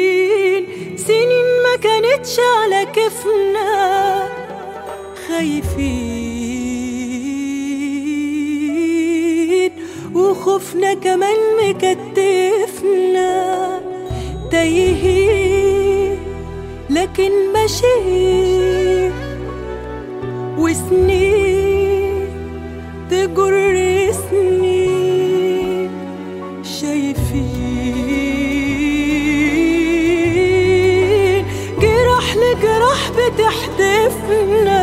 عايشين سنين ما كانتش على كيفنا. خايفين. وخوفنا كمان مكتفنا. تايهين. لكن ماشيين. وسنين تجر جراح لجراح بتحدفنا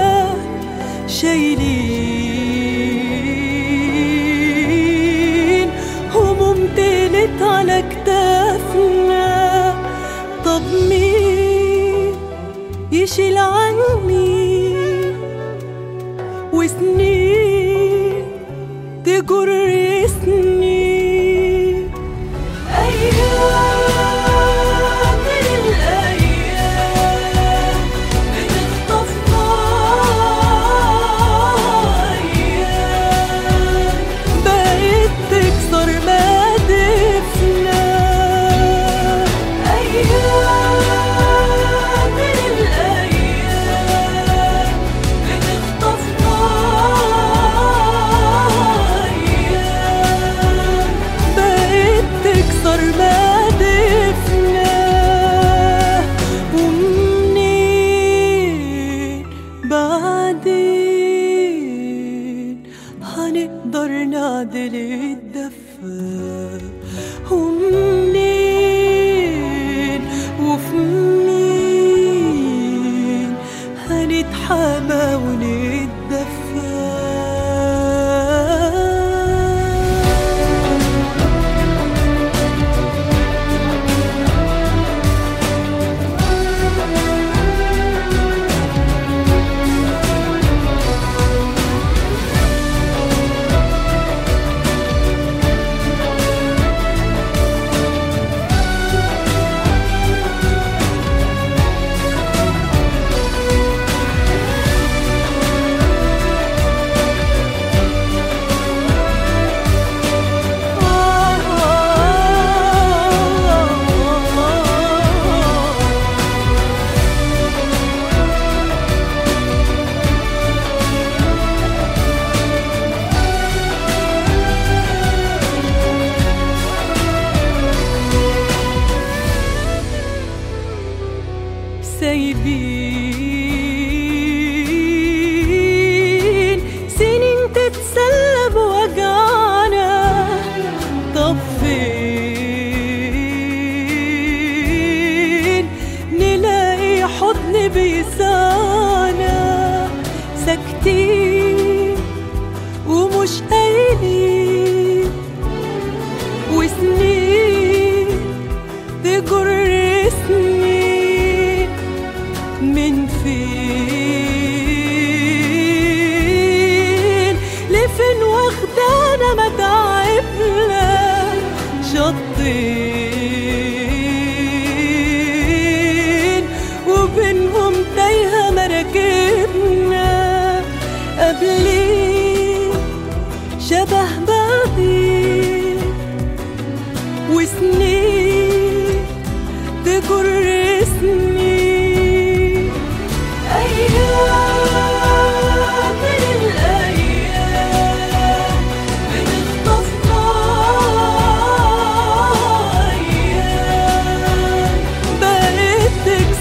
شايلين هموم تقلت على كتافنا طب مين يشيل عني؟ وسنين تجر سنين هنقدر نعدل الدفة ومنين وفي مين؟ هنتحامى ونتدفى؟ سايبين سنين تتسلى بوجعنا طب فين نلاقي حضن بيسانا ساكتين ومش قايلين من فين؟ لفين واخدانا متاعبنا شطين وبينهم تايهة مراكبنا. قبلين شبه بعضين. وسنين تجر سنين things